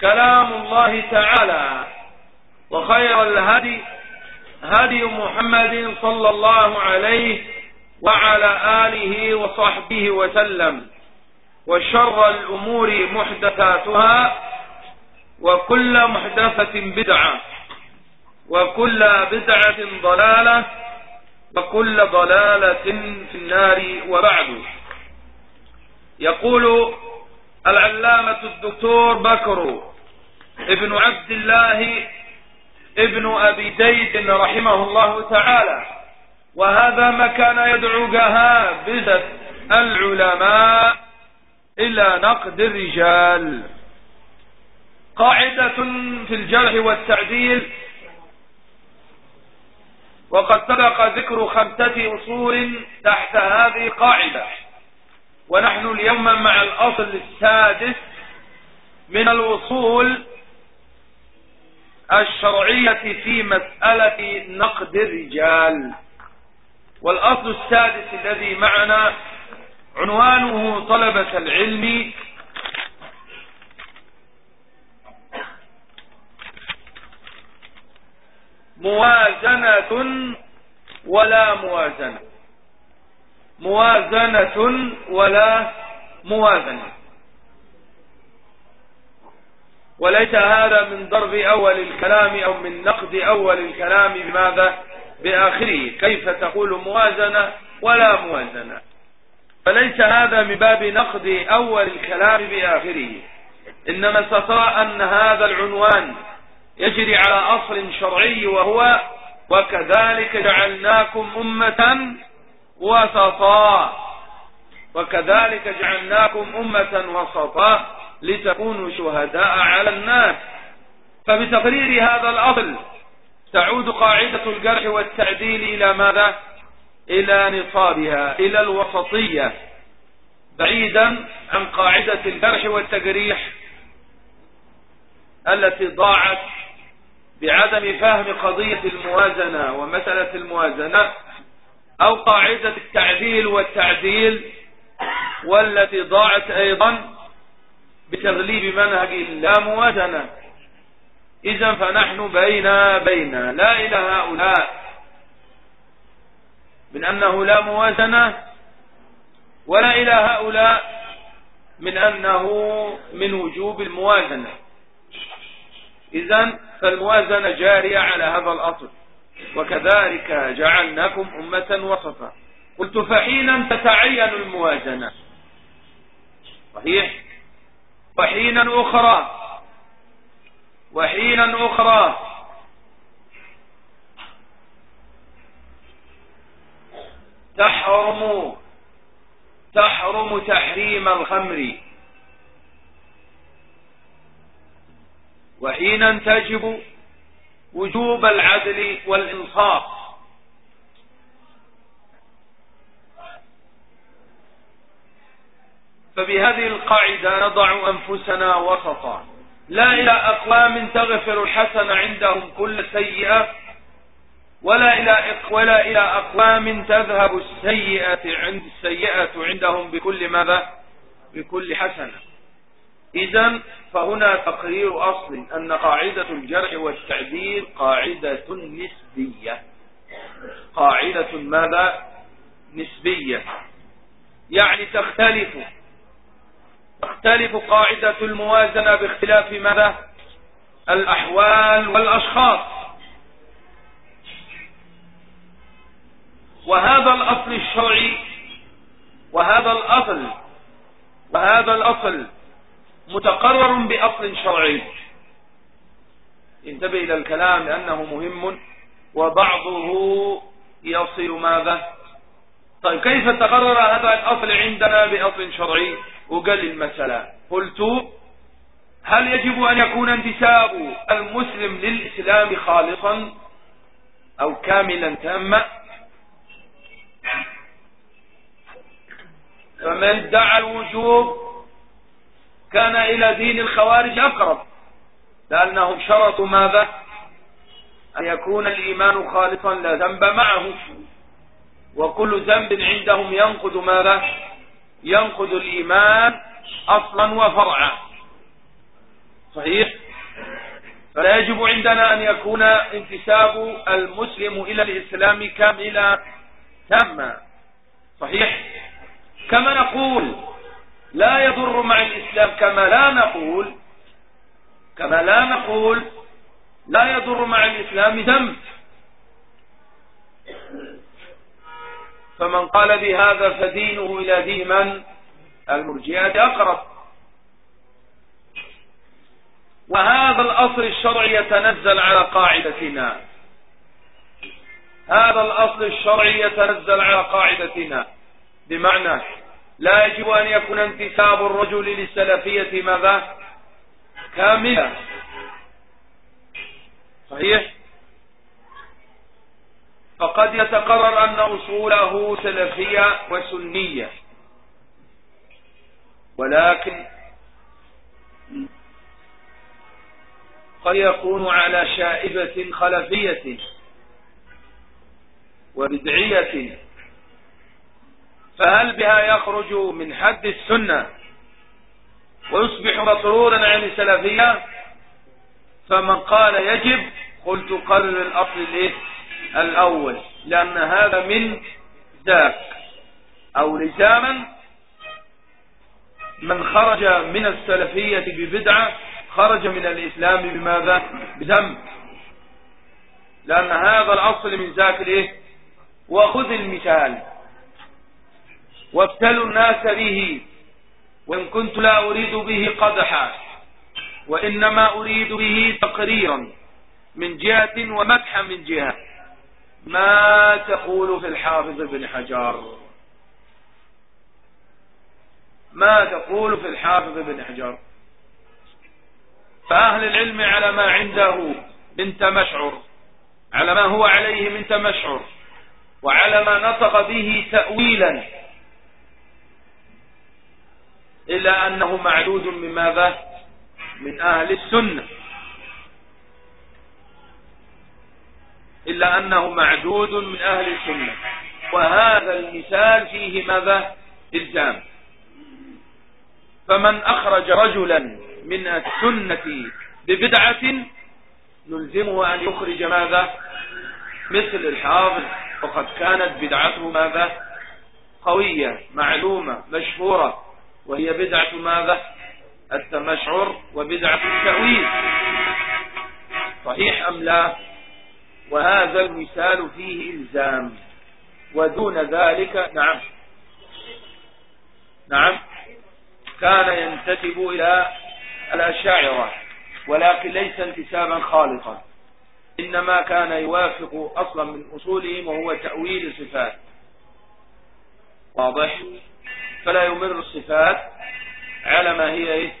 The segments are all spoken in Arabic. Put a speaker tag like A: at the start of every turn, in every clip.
A: كلام الله تعالى. وخير الهدي هدي محمد صلى الله عليه وعلى آله وصحبه وسلم. وشر الأمور محدثاتها وكل محدثة بدعة وكل بدعة ضلالة وكل ضلالة في النار وبعد. يقول العلامة الدكتور بكر ابن عبد الله ابن أبي زيد رحمه الله تعالى. وهذا ما كان يدعو جهابزة العلماء إلى نقد الرجال. قاعدة في الجرح والتعديل. وقد سبق ذكر خمسة أصول تحت هذه القاعدة ونحن اليوم مع الأصل السادس من الأصول الشرعية في مسألة نقد الرجال. والأصل السادس الذي معنا عنوانه طلبة العلم. موازنة ولا موازنة. موازنة ولا موازنة. وليس هذا من ضرب أول الكلام أو من نقد أول الكلام بماذا؟ بآخره. كيف تقول موازنة ولا موازنة؟ فليس هذا من باب نقد أول الكلام بآخره. إنما استطاع أن هذا العنوان يجري على أصل شرعي وهو وكذلك جعلناكم أمة وسطا وكذلك جعلناكم أمة وسطا لتكونوا شهداء على الناس. فبتقرير هذا الأصل تعود قاعدة الجرح والتعديل إلى ماذا؟ إلى نصابها إلى الوسطية. بعيدا عن قاعدة الجرح والتجريح التي ضاعت بعدم فهم قضية الموازنة ومسألة الموازنة أو قاعدة التعديل والتعديل والتي ضاعت أيضا بتغليب منهج لا موازنة. إذا فنحن بين بين لا إلى هؤلاء. من أنه لا موازنة ولا إلى هؤلاء من أنه من وجوب الموازنة. إذا فالموازنة جارية على هذا الأصل. وكذلك جعلناكم أمة وسطا. قلت فحينا تتعين الموازنة؟ صحيح؟ وحينا أخرى. وحينا أخرى. تحرم تحرم تحريم الخمر. وحينا تجب وجوب العدل والإنصاف. فبهذه القاعدة نضع أنفسنا وسطا. لا إلى أقوام تغفر الحسن عندهم كل سيئة ولا إلى ولا إلى أقوام تذهب السيئة عند السيئة عندهم بكل ماذا؟ بكل حسنة. إذا فهنا تقرير أصل أن قاعدة الجرح والتعديل قاعدة نسبية. قاعدة ماذا؟ نسبية. يعني تختلف. تختلف قاعدة الموازنة باختلاف ماذا؟ الأحوال والأشخاص. وهذا الأصل الشرعي وهذا الأصل وهذا الأصل متقرر بأصل شرعي. انتبه إلى الكلام لأنه مهم وبعضه يصل ماذا؟ طيب كيف تقرر هذا الأصل عندنا بأصل شرعي؟ وقال المسألة. قلت هل يجب أن يكون انتساب المسلم للإسلام خالصا أو كاملا تاما؟ فمن ادعى الوجوب كان إلى دين الخوارج أقرب لأنهم شرطوا ماذا؟ أن يكون الإيمان خالصا لا ذنب معه. وكل ذنب عندهم ينقض ماذا؟ ينقض الإيمان أصلا وفرعا. صحيح؟ فلا يجب عندنا أن يكون انتساب المسلم إلى الإسلام كاملا تاما. صحيح؟ كما نقول لا يضر مع الإسلام كما لا نقول كما لا نقول لا يضر مع الإسلام ذنب. فمن قال بهذا فدينه إلى دين من؟ المرجئة أقرب. وهذا الأصل الشرعي يتنزل على قاعدتنا. هذا الأصل الشرعي يتنزل على قاعدتنا. بمعنى لا يجب أن يكون انتساب الرجل للسلفية ماذا؟ كاملة. صحيح؟ فقد يتقرر أن أصوله سلفية وسنية. ولكن قد يكون على شائبة خلفية وبدعية فهل بها يخرج من حد السنة ويصبح مطرودا عن السلفية؟ فمن قال يجب قلت قرر الأصل الايه الأول لأن هذا من ذاك. أو لزاما من خرج من السلفية ببدعة خرج من الإسلام بماذا؟ بذنب. لأن هذا الأصل من ذاك الإيه؟ وخذ المثال. وابتلوا الناس به وإن كنت لا أريد به قدحا وإنما أريد به تقريرا من جهة ومدحا من جهة. ما تقول في الحافظ بن حجار ما تقول في الحافظ بن حجار فأهل العلم على ما عنده من تمشعر على ما هو عليه من تمشعر وعلى ما نطق به تأويلا. إلا أنه معدود من ماذا؟ من أهل السنة. إلا أنه معدود من أهل السنة. وهذا المثال فيه ماذا؟ إلزام. فمن أخرج رجلا من السنة ببدعة نلزمه أن يخرج ماذا؟ مثل الحافظ وقد كانت بدعته ماذا؟ قوية معلومة مشهورة. وهي بدعة ماذا؟ التمشعر وبدعة التأويل. صحيح أم لا؟ وهذا المثال فيه إلزام ودون ذلك نعم. نعم. كان ينتسب إلى الأشاعرة ولكن ليس انتسابا خالصا إنما كان يوافق أصلا من أصولهم وهو تأويل الصفات. واضح؟ فلا يمر الصفات على ما هي إيه؟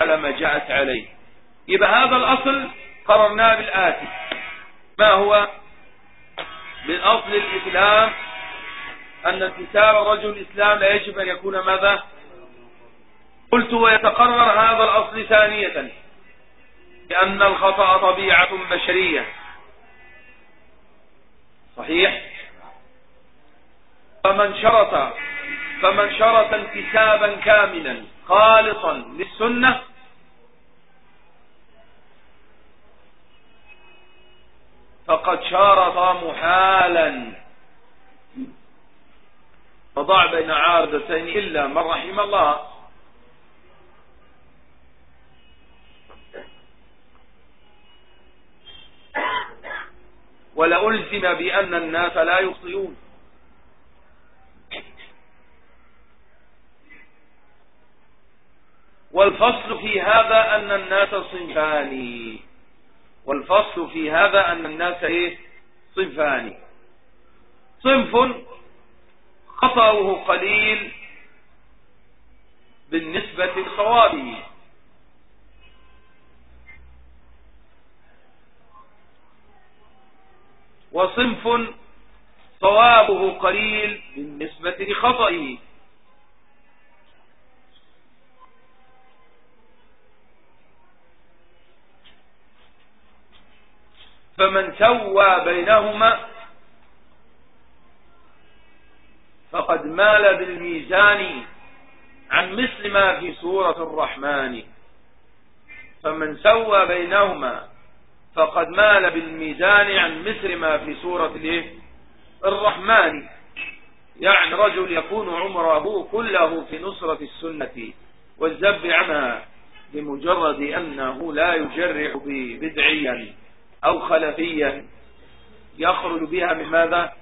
A: على ما جاءت عليه. يبقى هذا الأصل قررناه بالآتي. ما هو بالأصل الإسلام؟ أن انتساب رجل الإسلام لا يجب أن يكون ماذا؟ قلت ويتقرر هذا الأصل ثانية لأن الخطأ طبيعة بشرية. صحيح؟ فمن شرط فمن شرط انتسابا كاملا خالصا للسنة فقد شارط محالا. وضع بين عارضتين إلا من رحم الله. ولألزم بأن الناس لا يخطئون. والفصل في هذا أن الناس صنفان. والفصل في هذا أن الناس إيه؟ صنفان. صنف خطأه قليل بالنسبة لصوابه. وصنف صوابه قليل بالنسبة لخطئه. فمن سوى بينهما فقد مال بالميزان عن مثل ما في سورة الرحمن. فمن سوى بينهما فقد مال بالميزان عن مثل ما في سورة الرحمن. يعني رجل يكون عمره كله في نصرة السنة والزب عنها بمجرد أنه لا يجرح بدعيا أو خلفيا يخرج بها من ماذا؟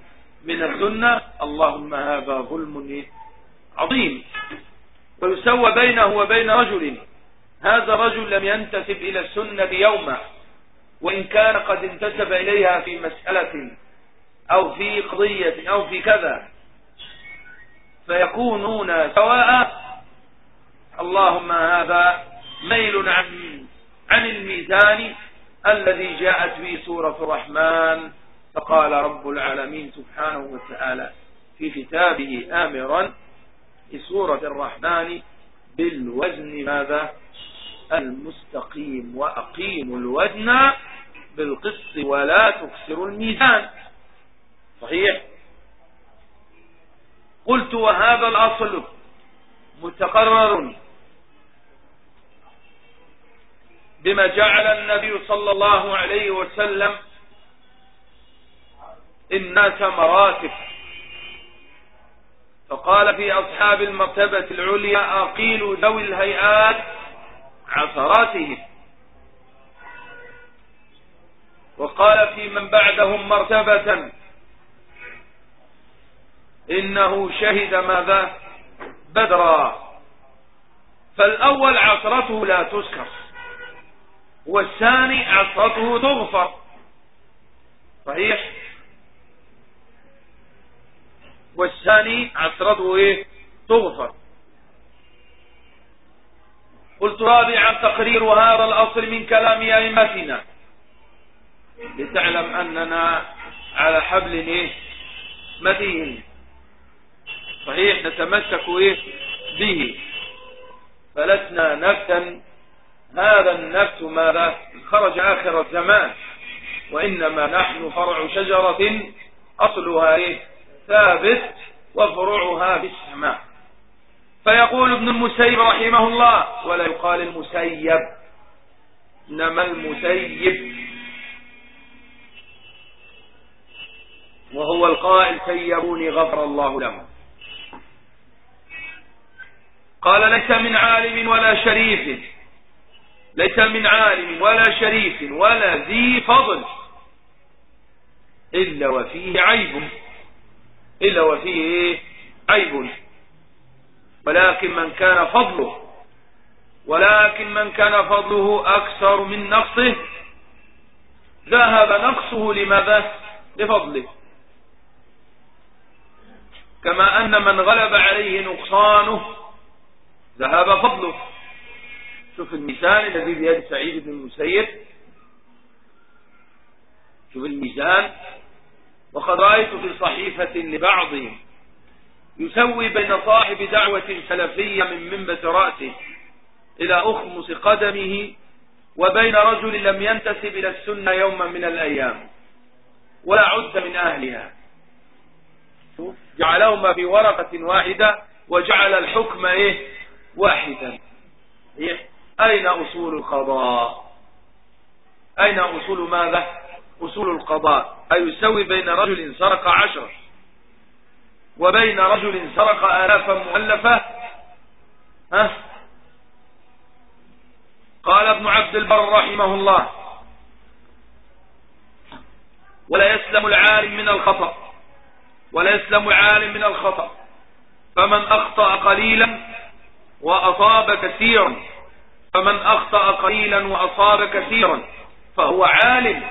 A: من السنة. اللهم هذا ظلم عظيم. ويسوى بينه وبين رجل. هذا رجل لم ينتسب إلى السنة يوما وإن كان قد انتسب إليها في مسألة أو في قضية أو في كذا. فيكونون سواء. اللهم هذا ميل عن عن الميزان الذي جاءت به سورة الرحمن فقال رب العالمين سبحانه وتعالى في كتابه آمرا في سورة الرحمن بالوزن ماذا؟ المستقيم وأقيموا الوزن بالقسط ولا تكسروا الميزان. صحيح؟ قلت وهذا الأصل متقرر. بما جعل النبي صلى الله عليه وسلم الناس مراتب. فقال في أصحاب المرتبة العليا أقيلوا ذوي الهيئات عثراتهم. وقال في من بعدهم مرتبة إنه شهد ماذا؟ بدرا. فالأول عثرته لا تسكر والثاني عصته تغفر صحيح؟ والثاني عصرته إيه؟ تغفر قلت رابعا تقرير هذا الأصل من كلام أئمتنا. لتعلم أننا على حبل إيه؟ متين. صحيح؟ نتمسك إيه؟ به. فلسنا نفتا هذا النفس ماذا خرج آخر الزمان وإنما نحن فرع شجرة أصلها إيه؟ ثابت في السماء. فيقول ابن المسيب رحمه الله ولا يقال المسيب. إنما المسيب. وهو القائل سيبوني غفر الله له قال ليس من عالم ولا شريف. ليس من عالم ولا شريف ولا ذي فضل إلا وفيه عيب إلا وفيه عيب. ولكن من كان فضله ولكن من كان فضله أكثر من نقصه ذهب نقصه لماذا؟ لفضله. كما أن من غلب عليه نقصانه ذهب فضله. شوف الميزان الذي بيد سعيد بن المسيب. شوف الميزان. وقد رأيت في صحيفة لبعضهم يسوي بين صاحب دعوة سلفية من منبت رأسه إلى أخمص قدمه وبين رجل لم ينتسب إلى السنة يوما من الأيام ولا عد من أهلها. جعلهما في ورقة واحدة وجعل الحكم إيه؟ واحدا. إيه؟ أين أصول القضاء؟ أين أصول ماذا؟ أصول القضاء. أي يسوي بين رجل سرق عشر وبين رجل سرق آلافا مؤلفة؟ ها؟ قال ابن عبد البر رحمه الله ولا يسلم العالم من الخطأ. ولا يسلم العالم من الخطأ. فمن أخطأ قليلا وأصاب كثيرا فمن أخطأ قليلا وأصاب كثيرا فهو عالم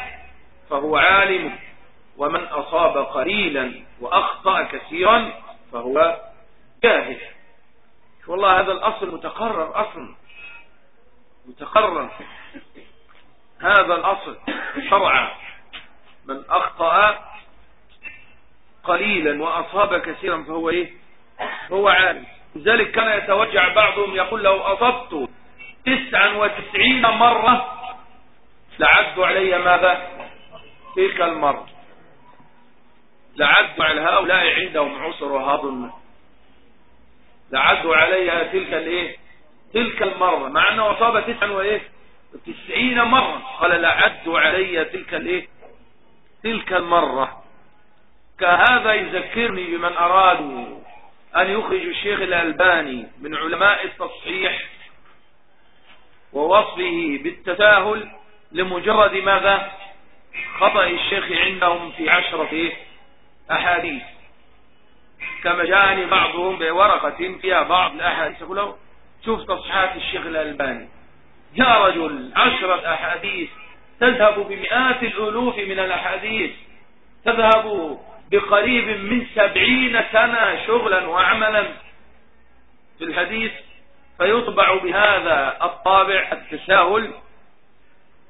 A: فهو عالم. ومن أصاب قليلا وأخطأ كثيرا فهو جاهل. والله هذا الأصل متقرر أصلا متقرر. هذا الأصل شرعا. من أخطأ قليلا وأصاب كثيرا فهو إيه؟ هو عالم. لذلك كان يتوجع بعضهم يقول لو أصبت تسعا وتسعين مرة لعدوا علي ماذا؟ تلك المرة. لعدوا على هؤلاء عندهم عسر هضم لعدوا عليها تلك الإيه؟ تلك المرة. مع أنه أصاب تسعا وإيه؟ تسعين مرة. قال لعدوا علي تلك الإيه؟ تلك المرة. كهذا يذكرني بمن أرادوا أن يخرجوا الشيخ الألباني من علماء التصحيح ووصفه بالتساهل لمجرد ماذا؟ خطأ الشيخ عندهم في عشرة أحاديث. كما جاءني بعضهم بورقة فيها بعض الأحاديث له شوف تصحيحات الشيخ الألباني. يا رجل عشرة أحاديث تذهب بمئات الألوف من الأحاديث. تذهب بقريب من سبعين سنة شغلا وعملا. في الحديث فيطبع بهذا الطابع التساهل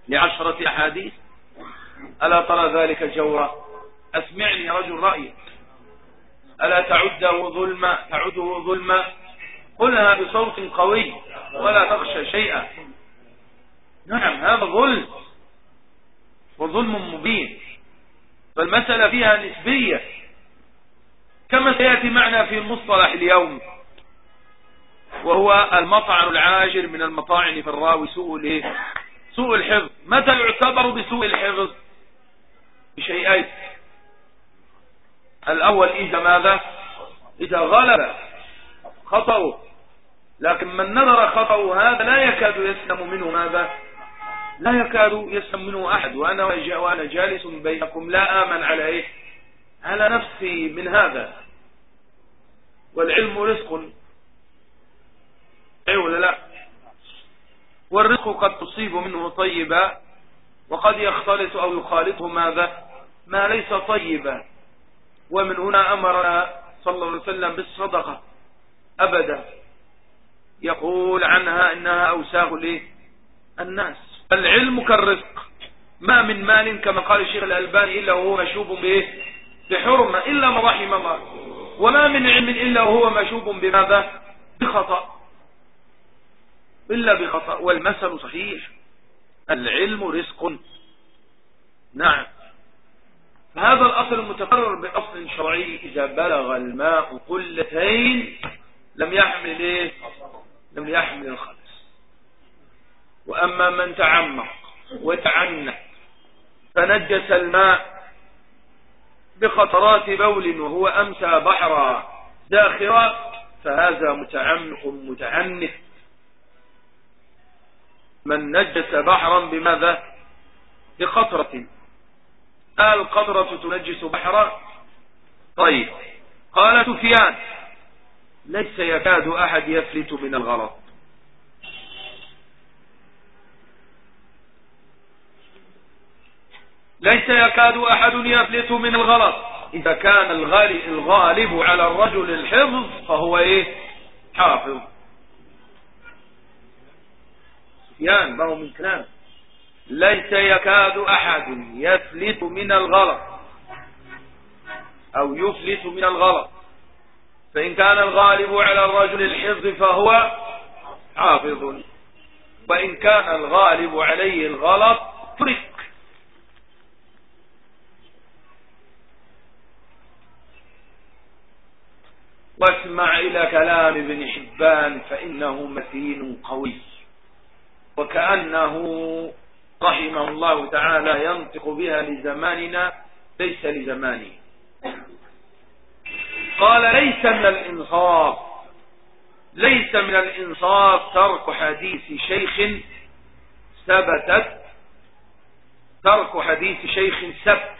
A: لعشرة أحاديث. ألا ترى ذلك جورا أسمعني رجل رأيك ألا تعده ظلما تعده ظلما قلها بصوت قوي ولا تخشى شيئا. نعم هذا ظلم وظلم مبين. فالمسألة فيها نسبية. كما سيأتي معنا في المصطلح اليوم. وهو المطعن العاجل من المطاعن في الراوي سوء سوء الحفظ. متى يعتبر بسوء الحفظ؟ بشيئين. الأول إذا ماذا؟ إذا غلب خطأه. لكن من نظر خطأه هذا لا يكاد يسلم منه ماذا؟ لا يكاد يسلم منه أحد. وأنا, وأنا جالس بينكم لا آمن على إيه على نفسي من هذا. والعلم رزق. أي ولا لا؟ والرزق قد تصيب منه طيبا وقد يختلط أو يخالطه ماذا؟ ما ليس طيبا. ومن هنا أمرنا صلى الله عليه وسلم بالصدقة. أبدا. يقول عنها إنها أوساخ ليه؟ الناس. العلم كالرزق. ما من مال كما قال الشيخ الألباني إلا وهو مشوب به بحرمة إلا ما رحم الله. وما من علم إلا وهو مشوب بماذا؟ بخطأ. إلا بخطأ والمثل صحيح. العلم رزق. نعم. فهذا الأصل المتقرر بأصل شرعي. إذا بلغ الماء قلتين لم يحمل إيه؟ لم يحمل الخبث وأما من تعمق وتعنى فنجس الماء بخطرات بول وهو أمسى بحرا داخرا فهذا متعمق متعنف. من نجس بحرا بماذا؟ بقطرة. القطرة تنجس بحرا؟ طيب. قال سفيان ليس يكاد أحد يفلت من الغلط. ليس يكاد أحد يفلت من الغلط. إذا كان الغالب على الرجل الحفظ فهو إيه؟ حافظ. سفيان ما هو من كلام. ليس يكاد أحد يفلت من الغلط أو يفلت من الغلط. فإن كان الغالب على الرجل الحفظ فهو حافظ. وإن كان الغالب عليه الغلط ترك. واسمع إلى كلام ابن حبان فإنه متين قوي. وكأنه رحمه الله تعالى ينطق بها لزماننا ليس لزمانه قال ليس من الإنصاف ليس من الإنصاف ترك حديث شيخ ثبتت ترك حديث شيخ سبت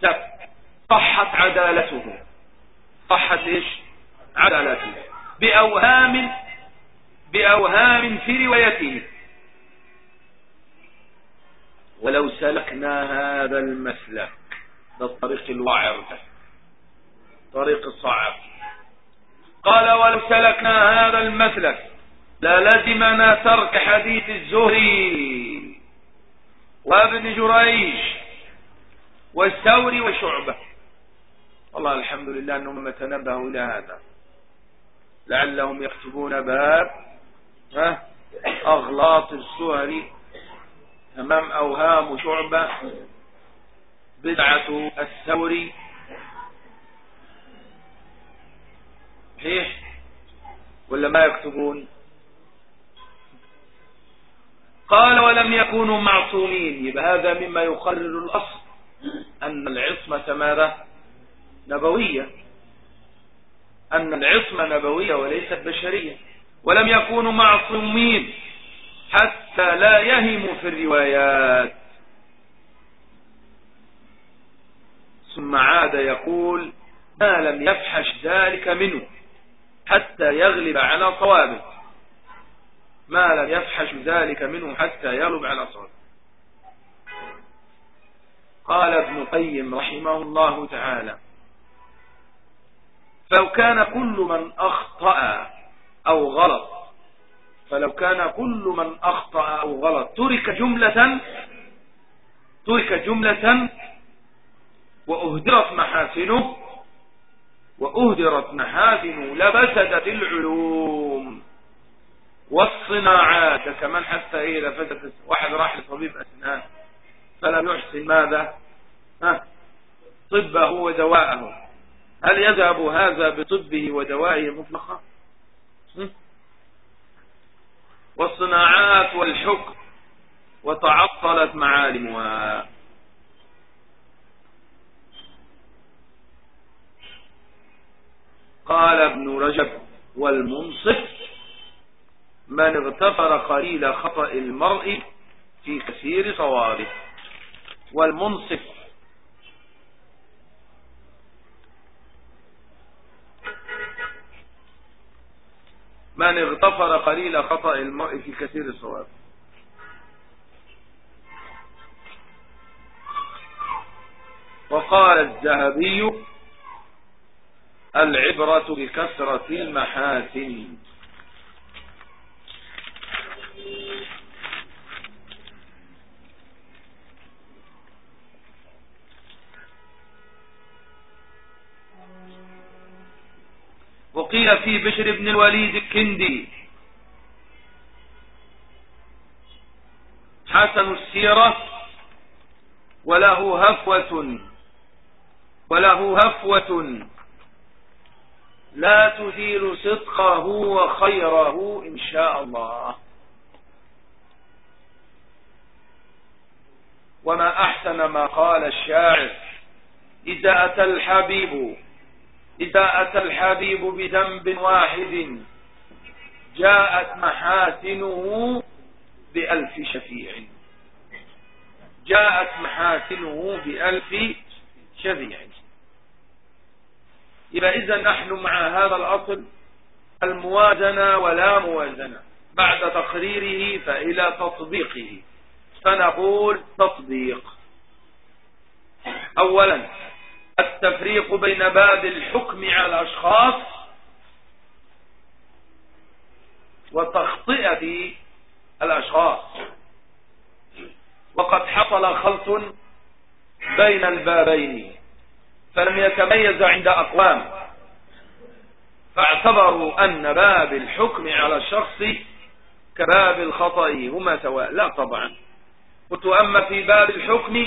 A: سبت صحت عدالته. صحت إيش؟ عدالته. بأوهام بأوهام في روايته. ولو سلكنا هذا المسلك بالطريق الوعر طريق الصعب قال ولو سلكنا هذا المسلك للزمنا ترك حديث الزهري وابن جريج والثوري وشعبة. والله الحمد لله أنهم تنبهوا إلى هذا. لعلهم يكتبون باب أغلاط السهري أمام أوهام شعبة. بدعة الثوري صحيح؟ ولا ما يكتبون؟ قال ولم يكونوا معصومين. يبقى هذا مما يقرر الأصل. أن العصمة ماذا؟ نبوية. أن العصمة نبوية وليست بشرية. ولم يكونوا معصومين حتى لا يهموا في الروايات. ثم عاد يقول ما لم يفحش ذلك منه حتى يغلب على صوابه. ما لم يفحش ذلك منه حتى يغلب على صوابه. قال ابن قيم رحمه الله تعالى فلو كان كل من أخطأ أو غلط. فلو كان كل من أخطأ أو غلط ترك جملة ترك جملة وأهدرت محاسنه وأهدرت محاسنه لبسدت العلوم. والصناعات كمان حتى إيه لفتت واحد راح لطبيب أسنان فلم يحسن ماذا؟ ها؟ طبه ودواءه. هل يذهب هذا بطبه ودوائه مطلقا؟ والصناعات والحكم وتعطلت معالمها. قال ابن رجب والمنصف من اغتفر قليل خطأ المرء في كثير صوابه. والمنصف من اغتفر قليل خطأ المرء في كثير الصواب وقال الذهبي العبرة بكثرة المحاسن. وقيل في بشر بن الوليد الكندي. حسن السيرة وله هفوة وله هفوة. لا تزيل صدقه وخيره إن شاء الله. وما أحسن ما قال الشاعر إذا أتى الحبيب إذا أتى الحبيب بذنب واحد جاءت محاسنه بألف شفيع. جاءت محاسنه بألف شفيع. يبقى إذا نحن مع هذا الأصل الموازنة ولا موازنة. بعد تقريره فإلى تطبيقه. فنقول تطبيق. أولا التفريق بين باب الحكم على الأشخاص وتخطئة الأشخاص. وقد حصل خلط بين البابين فلم يتميز عند أقوام. فاعتبروا أن باب الحكم على الشخص كباب الخطأ هما سواء لا طبعا. قلت أما في باب الحكم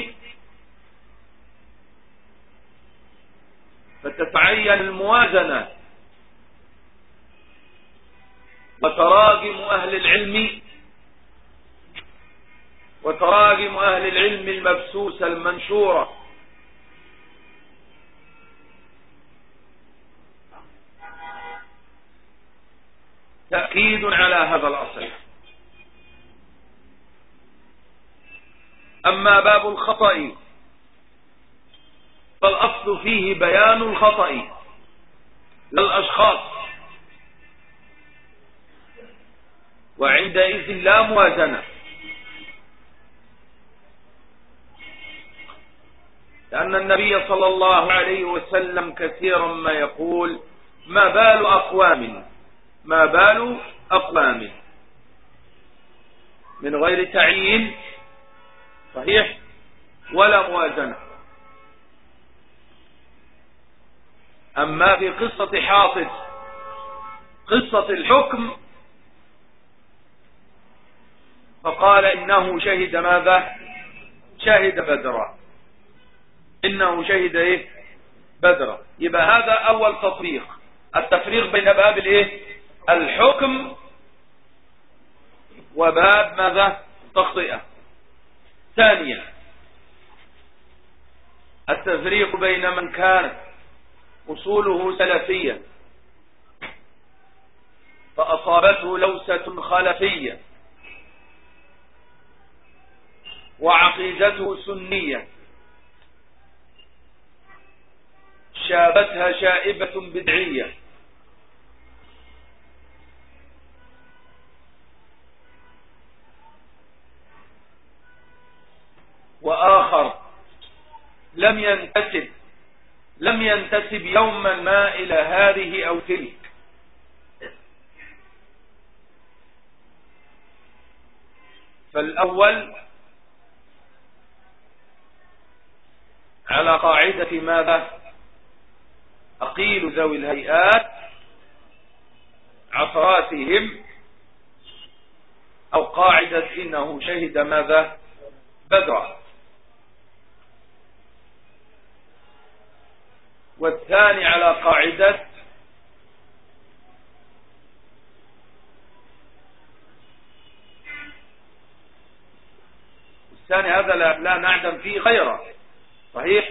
A: فتتعين الموازنة. وتراجم أهل العلم وتراجم أهل العلم المبسوسة المنشورة تأكيد على هذا الأصل. أما باب الخطأ فالأصل فيه بيان الخطأ. للأشخاص. وعندئذ لا موازنة. لأن النبي صلى الله عليه وسلم كثيرا ما يقول ما بال أقوام؟ ما بال أقوام؟ من غير تعيين صحيح ولا موازنة. أما في قصة حاطب قصة الحكم فقال إنه شهد ماذا؟ شهد بدرا. إنه شهد إيه؟ بدرا. يبقى هذا أول تطبيق التفريق بين باب الإيه؟ الحكم وباب ماذا؟ تخطئة ثانيا التفريق بين من كانت أصوله سلفية. فأصابته لوسة خلفية. وعقيدته سنية. شابتها شائبة بدعية. وآخر لم ينتسب. لم ينتسب يوما ما إلى هذه أو تلك. فالأول على قاعدة ماذا؟ أقيل ذوي الهيئات عصراتهم أو قاعدة إنه شهد ماذا؟ بدرا والثاني على قاعدة الثاني هذا لا, لا نعدم فيه خيرا صحيح؟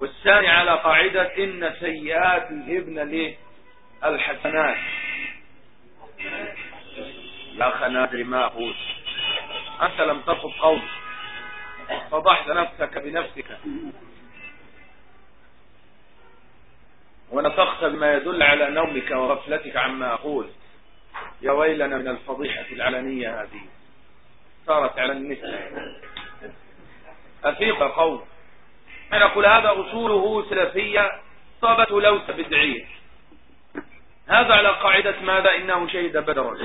A: والثاني على قاعدة إن سيئات الابن له الحسنات يا أخي ما أقول. أنت لم تقف قول فضحت نفسك بنفسك. ونطقت بما يدل على نومك وغفلتك عما أقول. يا ويلنا من الفضيحة العلنية هذه. صارت على النساء أفيق قول أنا أقول هذا أصوله سلفية صابته لوسة بدعية هذا على قاعدة ماذا؟ إنه شهد بدرا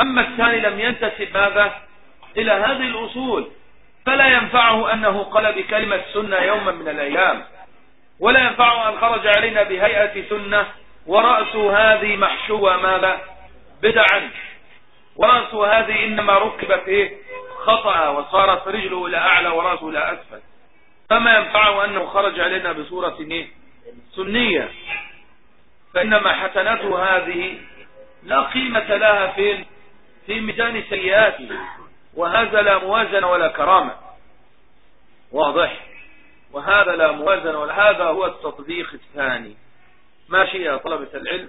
A: أما الثاني لم ينتسب ماذا؟ إلى هذه الأصول. فلا ينفعه أنه قال بكلمة سنة يوما من الأيام. ولا ينفعه أن خرج علينا بهيئة سنة ورأس هذه محشوة ماذا؟ بدعا. ورأس هذه إنما ركبت إيه؟ خطأ وصارت رجله إلى أعلى ورأسه إلى أسفل. فما ينفعه أنه خرج علينا بصورة إيه؟ سنية. فإنما حسناته هذه لا قيمة لها فين في ميزان سيئاته. وهذا لا موازنة ولا كرامة. واضح؟ وهذا لا موازنة ولا هذا هو التطبيق الثاني. ماشي يا طلبة العلم؟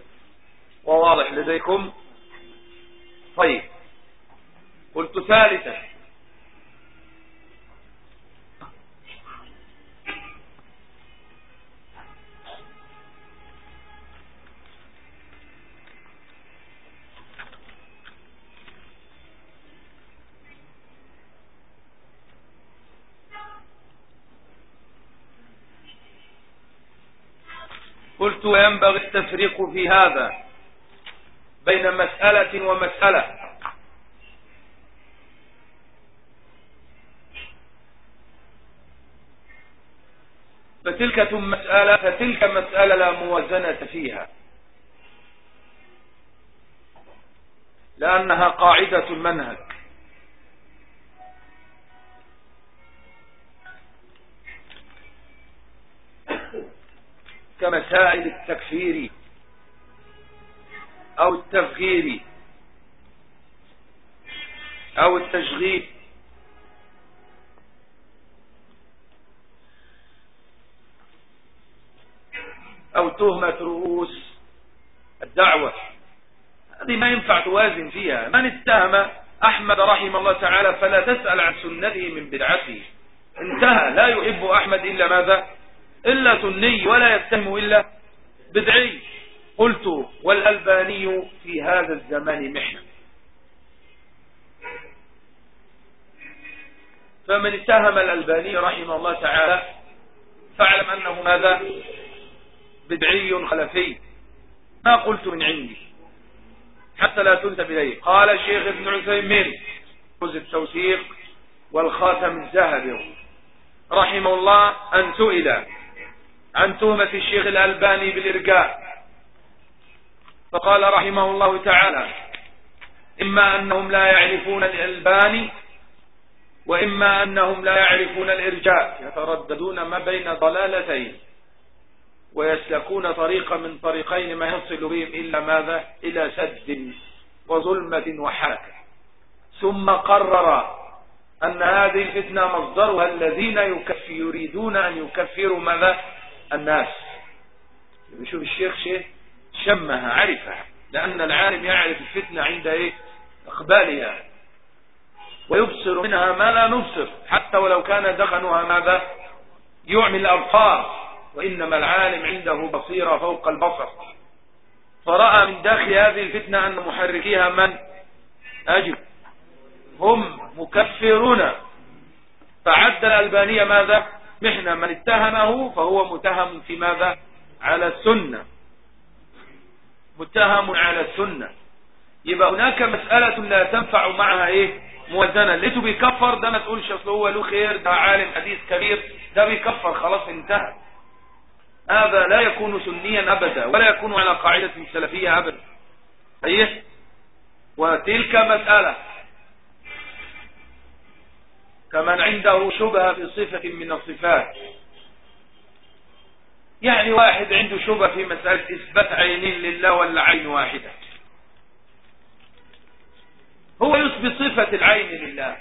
A: وواضح لديكم. طيب. قلت ثالثا. قلت وينبغي التفريق في هذا بين مسألة ومسألة. فتلك مسألة فتلك مسألة لا موازنة فيها. لأنها قاعدة المنهج. كمسائل التكفير أو التفغير أو التشغيل. أو تهمة رؤوس الدعوة. هذه ما ينفع توازن فيها. من اتهم أحمد رحمه الله تعالى فلا تسأل عن سنته من بدعته. انتهى. لا يحب أحمد إلا ماذا؟ إلا سني ولا يتهم إلا بدعي. قلت والألباني في هذا الزمان محنة. فمن اتهم الألباني رحمه الله تعالى فاعلم أنه ماذا؟ بدعي خلفي. ما قلت من عندي. حتى لا تنسب إليه. قال الشيخ ابن عثيمين. جوز التوثيق والخاتم الذهبي. رحمه الله أن سئل عن تهمة الشيخ الألباني بالإرجاء. فقال رحمه الله تعالى إما أنهم لا يعرفون الألباني وإما أنهم لا يعرفون الإرجاء. يترددون ما بين ضلالتين ويسلكون طريقا من طريقين ما يصل بهم إلا ماذا؟ إلى سد وظلمة وحركة ثم قرر أن هذه الفتنة مصدرها الذين يريدون أن يكفروا ماذا؟ الناس. يشوف الشيخ شيء شمها عرفها. لأن العالم يعرف الفتنة عند إيه؟ إقبالها. ويبصر منها ما لا نبصر. حتى ولو كان دخنها ماذا؟ يعمي الأبصار. وإنما العالم عنده بصيرة فوق البصر. فرأى من داخل هذه الفتنة أن محركيها من؟ أجب هم مكفرون. فعد الألبانية ماذا؟ محنة من اتهمه فهو متهم في ماذا؟ على السنة. متهم على السنة. يبقى هناك مسألة لا تنفع معها إيه؟ موازنة. لقيته بيكفر ده ما تقولش أصل هو له خير ده عالم حديث كبير ده بيكفر خلاص انتهى. هذا لا يكون سنيا أبدا ولا يكون على قاعدة سلفية أبدا. صحيح؟ وتلك مسألة. كمن عنده شبهة في صفة من الصفات. يعني واحد عنده شبهة في مسألة إثبات عينين لله ولا عين واحدة. هو يثبت صفة العين لله.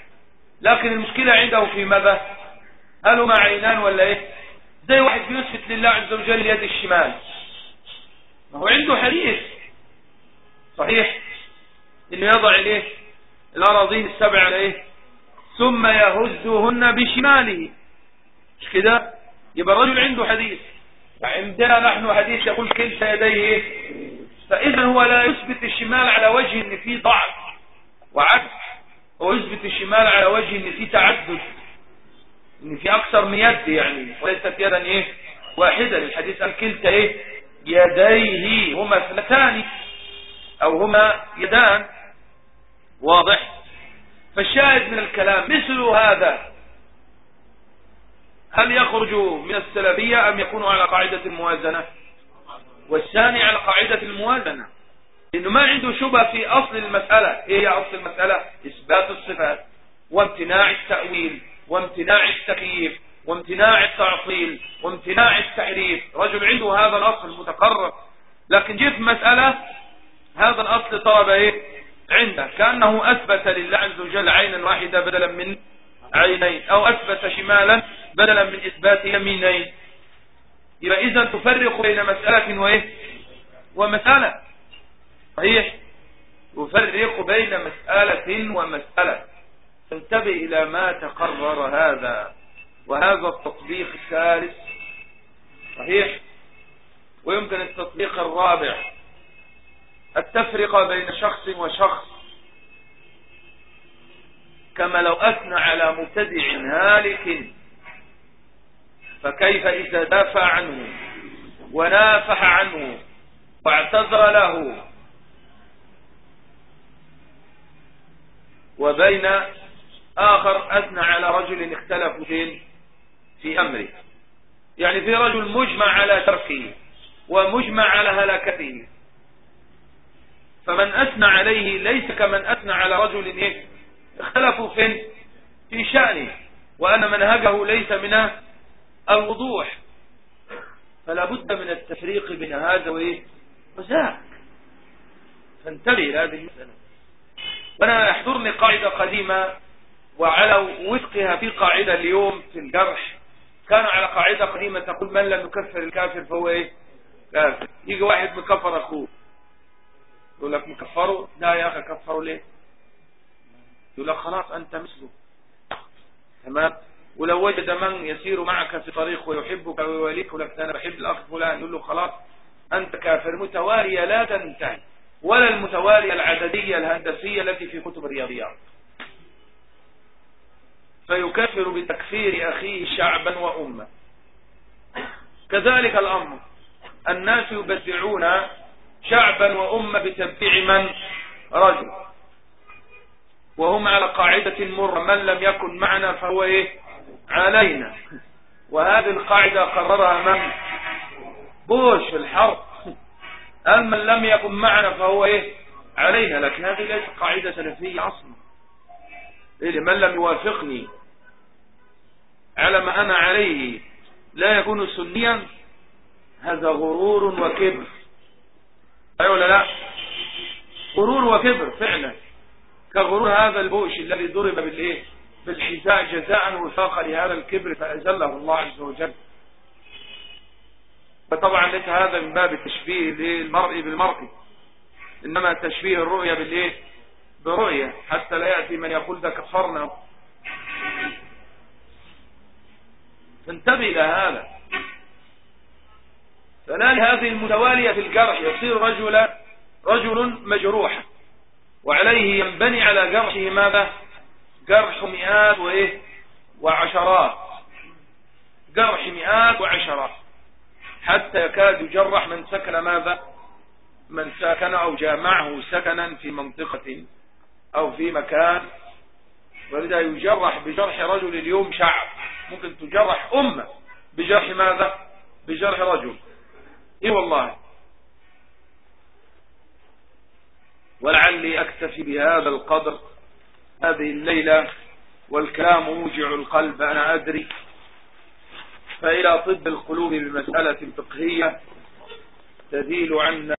A: لكن المشكلة عنده في ماذا؟ هل هما عينان ولا إيه؟ زي واحد بيثبت لله عز وجل اليد الشمال. ما هو عنده حديث. صحيح؟ إنه يضع الايه الأراضين السبع على إيه؟ ثم يهزهن بشماله. مش كده؟ يبقى الرجل عنده حديث. وعندنا نحن حديث يقول كلتا يديه. فإذا هو لا يثبت الشمال على وجه إن فيه ضعف وعدل هو يثبت الشمال على وجه إن فيه تعدد. إن في أكثر من يد يعني. وليست يدا إيه؟ واحدة. الحديث قال كلتا إيه؟ يديه. هما اثنتان أو هما يدان. واضح؟ فالشاهد من الكلام مثل هذا. هل يخرج من السلبية أم يكون على قاعدة الموازنة؟ والثاني على قاعدة الموازنة. إنه ما عنده شبه في أصل المسألة. إيه هي أصل المسألة؟ إثبات الصفات وامتناع التأويل وامتناع التكييف وامتناع التعطيل وامتناع التحريف رجل عنده هذا الأصل المتقرر لكن جيت مسألة هذا الأصل طلب إيه؟ عنده. كأنه أثبت لله عز وجل عينا واحدة بدلا من عينين أو أثبت شمالا بدلا من إثبات يمينين. إذا تفرق بين مسألة وإيه؟ ومسألة. صحيح؟ تفرق بين مسألة ومسألة. انتبه إلى ما تقرر هذا وهذا التطبيق الثالث. صحيح؟ ويمكن التطبيق الرابع. التفرقة بين شخص وشخص. كما لو أثنى على مبتدع هالك فكيف إذا دافع عنه ونافح عنه واعتذر له؟ وبين آخر أثنى على رجل اختلفوا في أمره. يعني في رجل مجمع على تركه ومجمع على هلاكته. فمن أثنى عليه ليس كمن أثنى على رجل إيه؟ اختلفوا فين في شأنه وأن منهجه ليس من الوضوح. فلا بد من التفريق بين هذا وإيه؟ وذاك. فانتبه لهذه المسألة. وأنا يحضرني قاعدة قديمة وعلى وفقها في قاعدة اليوم في الجرح. كان على قاعدة قديمة تقول من لم يكفر الكافر فهو إيه؟ كافر. يجي واحد مكفر أخوه. يقول لك مكفره؟ لا يا أخي كفره ليه؟ يقول لك خلاص أنت مثله تمام؟ ولو وجد من يسير معك في طريق ويحبك ويواليك لك أنا بحب الأخ فلان. يقول له خلاص أنت كافر. متوالية لا تنتهي. ولا المتوالية العددية الهندسية التي في كتب الرياضيات. فيكفر بتكفير أخيه شعبا وأمة. كذلك الأمر. الناس يبدعون شعبا وأمة بتبديع من؟ رجل. وهم على قاعدة مرة من لم يكن معنا فهو إيه؟ علينا. وهذه القاعدة قررها من؟ بوش الحرب. أما من لم يكن معنا فهو إيه؟ علينا. لكن هذه ليست قاعدة سلفية أصلا. إيه من لم يوافقني على ما أنا عليه لا يكون سنيا هذا غرور وكبر. أيوة ولا لا؟ غرور وكبر فعلا. كغرور هذا البوش الذي ضرب بالإيه؟ بالحذاء جزاء وفاق لهذا الكبر فأزله الله عز وجل. فطبعا ليس هذا من باب التشبيه للمرء بالمرء. إنما تشبيه الرؤية بالإيه؟ برؤية حتى لا يأتي من يقول ده كفرنا فانتبه إلى هذا. فلا هذه المتوالية في الجرح يصير رجل رجل مجروح. وعليه ينبني على جرحه ماذا؟ جرح مئات وإيه؟ وعشرات. جرح مئات وعشرات. حتى يكاد يجرح من سكن ماذا؟ من سكن أو جامعه سكنا في منطقة أو في مكان. ولذا يجرح بجرح رجل اليوم شعب. ممكن تجرح أمة بجرح ماذا؟ بجرح رجل. إي والله. ولعلي أكتفي بهذا القدر هذه الليلة والكلام موجع القلب أنا أدري. فإلى طب القلوب بمسألة فقهية تزيل عنا